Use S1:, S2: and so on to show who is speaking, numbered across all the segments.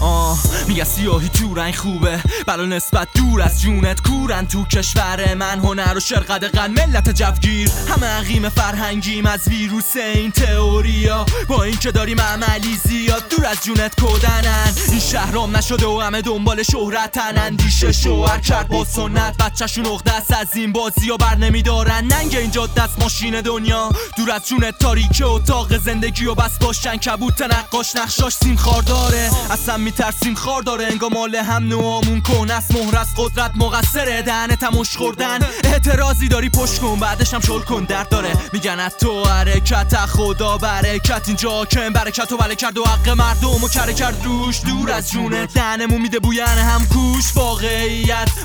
S1: آه میگه سیاهی تو رنگ خوبه بلا نسبت دور از جونت کورن تو کشور من. هنر و شرقد قن ملت جوگیر همه عقیم فرهنگیم از ویروس این تئوریا. با اینکه داریم عملی زیاد دور از جونت کدنن این شهرام نشده و همه دنبال شهرتن. اندیشه شوهر کرد با سنت. بچهشون اغدست از این بازی و بر نمیدارن. ننگ اینجا دست ماشین دنیا. دور از جونت تاریکه اتاق زندگی و بس باشن. کبوت نقاش نقشاش سیم خار داره اصلا میترسیم خار داره انگا مال هم نوامون کن. از مهر از قدرت مقصره. دهنت هم خوردن. اعتراضی داری پشت کن. بعدش هم شل کن. درد داره. میگن از تو حرکت خدا برکت. اینجا کم برکت و بله کرد و حق مردم و کره کرد روش. دور از جونه دهنمون میده بوین هم کوش. واقعیت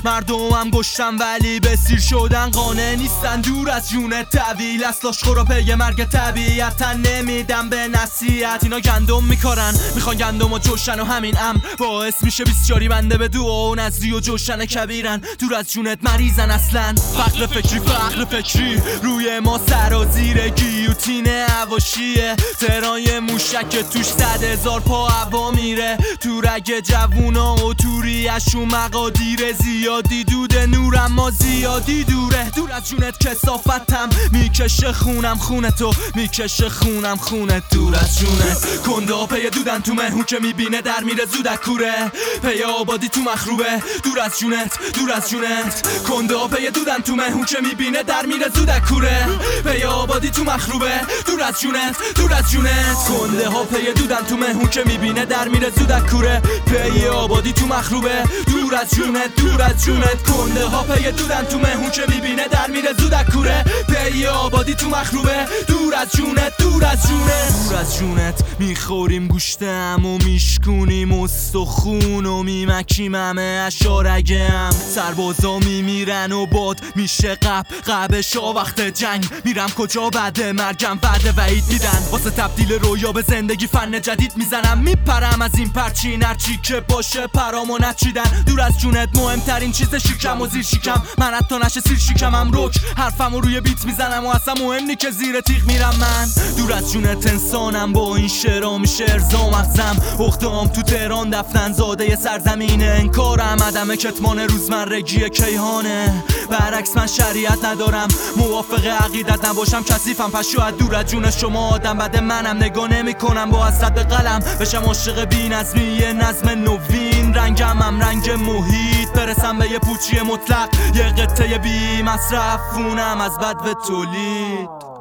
S1: مردم هم گشتن ولی به سیر شدن قانع نیستن. دور از جونه طویل اصلاش خورا پی مرگ طبیعت نمیدم به نصیحت اینا گندم میکارن. می‌خوان گندم و جوشن و همین ام باعث میشه بیسیاری بنده به دو و نزدی و جوشن کبیرن. دور از جونت مریضن اصلا. فقر فکری فقر فکری. روی ما سرازیر گیوتین هواشیه ترای موشک توش صد هزار پا هوا میره. تو رگ جوونا و توریشون مقادیر زیادی دوده نورم ما زیادی دوره. دور از جونت کسافتم. می‌کشه خونم خونه تو. می‌کشه خونم خونه دور از جونت. کنده پی دودن تو مهون که می‌بینه در میره زودک کوره. پی آبادی تو مخروبه. دور از جونت دور از جونت. کنده پی دودن تو مهون که می‌بینه در میره زودک کوره. پی آبادی تو مخروبه. دور از جونت دور از جونت. کنده ها پی دودن تو مهون که می‌بینه در میره زودک کوره. پی آبادی تو مخروبه. دور از جونت دور از جونت کنده ها پی دودن تو مهون که می‌بینه؟ در میره زودک کوره. پی آبادی تو مخروبه. دور از جونت دور از جونت دور از جونت می‌خوریم گوشتم و میشکونیم استخون و میمکیم همه اشارگه هم. سربازا میمیرن و باد میشه قب. قبشا وقت جنگ. میرم کجا؟ بعد مرگم. بعد وعید میدن. واسه تبدیل رویا به زندگی فن جدید می‌زنم. میپرم از این پرچین. هرچی که باشه پرامو نچیدن. دور از جونت مهمترین چیز شیکم و زیر شیکم من حتی نشه سیر شیکمم رک حرفمو روی بیت می‌زنم و اصلا مهم نی که زیر تیغ میرم من. دور از جونت انسانم. با این شعرا میشه ارزا مغزم اختام تو تهران. دفتن زاده سرزمین انکارم. عدم کتمان روزمرگی کیهانه. برعکس من شریعت ندارم. موافق عقیدت نباشم. کثیفم. پس شاید دور از جون شما آدم. بعد منم نگاه نمی کنم با حسرت قلم. بشم عاشق بی نظمی نظم نوین. رنگم هم رنگ محیط. برسم به یه پوچی مطلق. یه قطعه بی مصرف فونم از بد به تولید.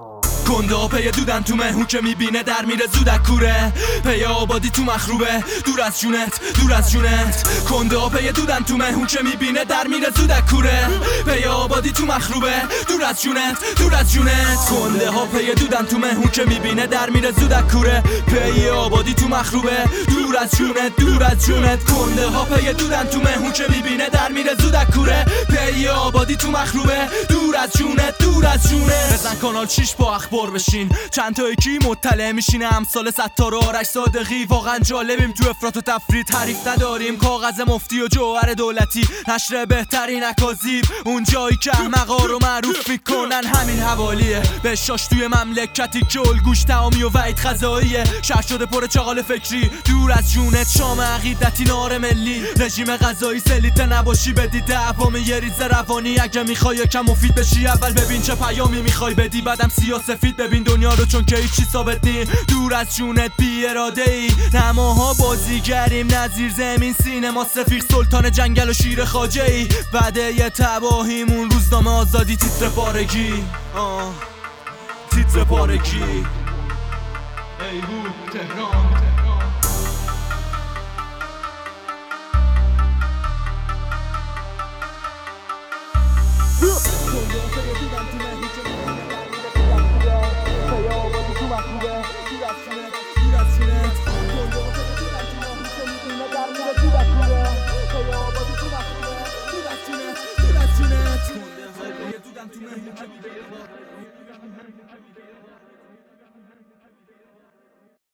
S1: کنده ها پی دودن تو مهون که می‌بینه در میره زودک کوره. پی آبادی تو مخروبه. دور از جونت دور از جونت. کنده ها پی دودن تو مهون که می‌بینه در میره زودک کوره. پی آبادی تو مخروبه. دور از جونت دور از جونت. کنده ها پی دودن تو مهون که می‌بینه در میره زودک کوره. پی آبادی تو مخروبه. دور از جونت دور از جونت. کنده ها پی دودن تو مهون که می‌بینه در میره زودک کوره. پی آبادی تو مخروبه دور از جونت دور از جونت بزن کانال 6 با اخبار بشین. چند تا یکی مطلع میشینه. امثال ستار و آرش صادقی. واقعا جالبیم. تو افراط و تفرید تعریف نداریم. کاغذ مفتی و جوهر دولتی. نشر بهترین اکاذیب اون جایی که احمقا رو معروف می‌کنن همین حوالیه. بشاش توی مملکتی که الگوش تعامی و وعید خزاییه شهر شده پر چغال فکری. دور از جونت شام عقیدتی نار ملی. رژیم غذایی سلیت نباشی بدی دعوام یه روانی اگه می‌خوای یکم مفید بشی اول ببین چه پیامی می‌خوای بدی. بعدم سیاسفید ببین دنیا رو چون که هیچی ثابت نی. دور از جونت بی اراده ای نماها بازیگریم نظیر زمین سینما. سفیق سلطان جنگل و شیر خاجه ای بعد یه تباهیمون روزنامه آزادی تیتر پارگی. تیتر پارگی. ای بود تهران. تو